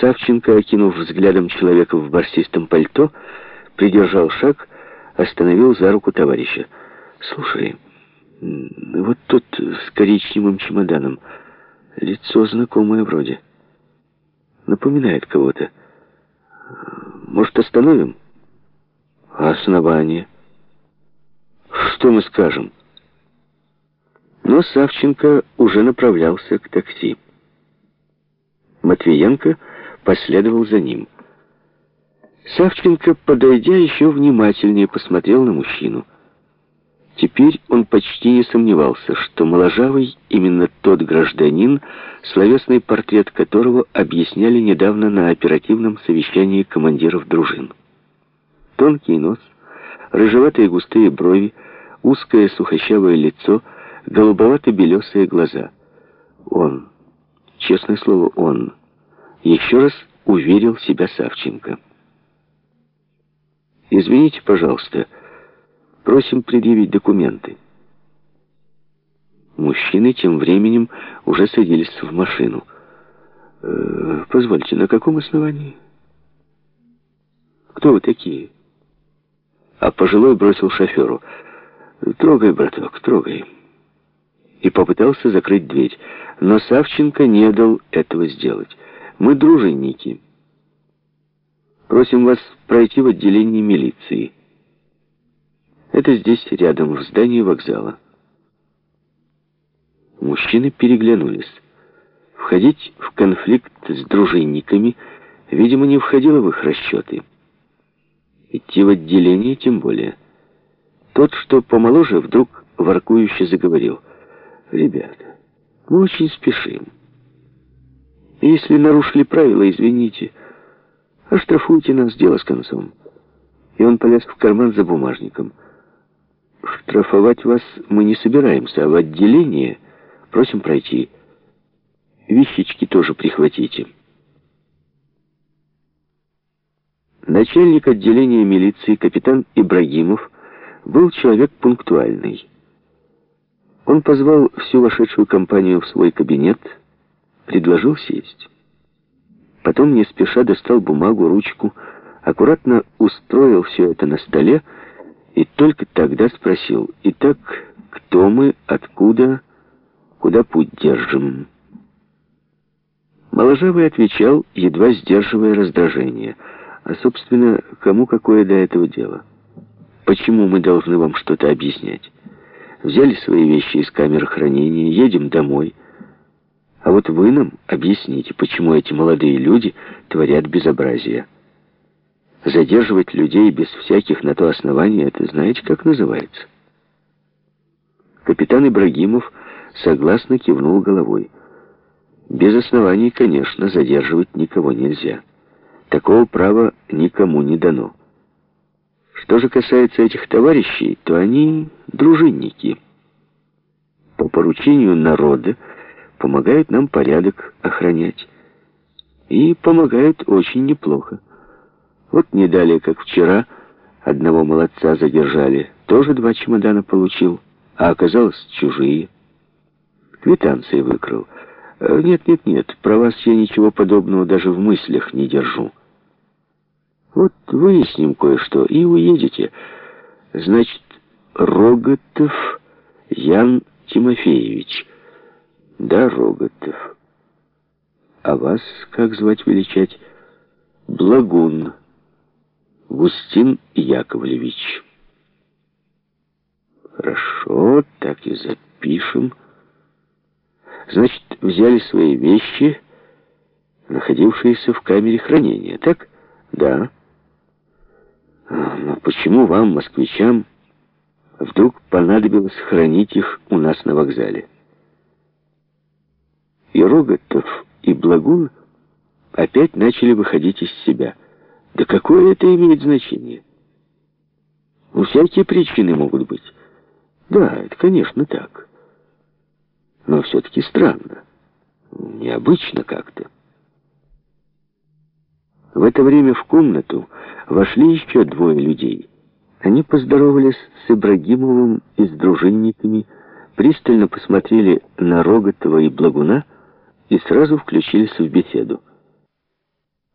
Савченко, окинув взглядом человека в барсистом пальто, придержал шаг, остановил за руку товарища. «Слушай, вот тот с коричневым чемоданом, лицо знакомое вроде. Напоминает кого-то. Может, остановим?» «А основание?» «Что мы скажем?» Но Савченко уже направлялся к такси. Матвиенко последовал за ним. Савченко, подойдя, еще внимательнее посмотрел на мужчину. Теперь он почти не сомневался, что моложавый именно тот гражданин, словесный портрет которого объясняли недавно на оперативном совещании командиров дружин. Тонкий нос, рыжеватые густые брови, узкое сухощавое лицо, голубовато-белесые глаза. Он, честное слово, он, еще раз уверил себя Савченко. «Извините, пожалуйста, просим предъявить документы». Мужчины тем временем уже садились в машину. «Э, «Позвольте, на каком основании?» «Кто вы такие?» А пожилой бросил шоферу. «Трогай, браток, трогай». И попытался закрыть дверь. Но Савченко не дал этого сделать. «Мы дружинники». Просим вас пройти в отделение милиции. Это здесь, рядом, в здании вокзала. Мужчины переглянулись. Входить в конфликт с дружинниками, видимо, не входило в их расчеты. Идти в отделение тем более. Тот, что помоложе, вдруг воркующе заговорил. «Ребята, мы очень спешим. Если нарушили правила, извините». Оштрафуйте нас, дело с концом. И он полез в карман за бумажником. Штрафовать вас мы не собираемся, а в отделение просим пройти. Вещички тоже прихватите. Начальник отделения милиции капитан Ибрагимов был человек пунктуальный. Он позвал всю вошедшую компанию в свой кабинет, предложил сесть. Потом не спеша достал бумагу, ручку, аккуратно устроил все это на столе и только тогда спросил, «Итак, кто мы, откуда, куда путь держим?» Моложавый отвечал, едва сдерживая раздражение. «А, собственно, кому какое до этого дело? Почему мы должны вам что-то объяснять? Взяли свои вещи из камеры хранения, едем домой». А вот вы нам объясните, почему эти молодые люди творят безобразие. Задерживать людей без всяких на то оснований, это знаете, как называется? Капитан Ибрагимов согласно кивнул головой. Без оснований, конечно, задерживать никого нельзя. Такого права никому не дано. Что же касается этих товарищей, то они дружинники. По поручению народа помогают нам порядок охранять. И помогают очень неплохо. Вот не далее, как вчера, одного молодца задержали. Тоже два чемодана получил, а оказалось чужие. Квитанции выкрал. Э, нет, нет, нет, про вас я ничего подобного даже в мыслях не держу. Вот выясним кое-что и уедете. Значит, Роготов Ян Тимофеевич — да, Роготов. А вас как звать величать? Благун. Густин Яковлевич. Хорошо, так и запишем. Значит, взяли свои вещи, находившиеся в камере хранения, так? Да. Но почему вам, москвичам, вдруг понадобилось хранить их у нас на вокзале? И Роготов, и Благун опять начали выходить из себя. Да какое это имеет значение? Ну, всякие причины могут быть. Да, это, конечно, так. Но все-таки странно. Необычно как-то. В это время в комнату вошли еще двое людей. Они поздоровались с Ибрагимовым и с дружинниками, пристально посмотрели на Роготова и Благуна, и сразу включились в беседу.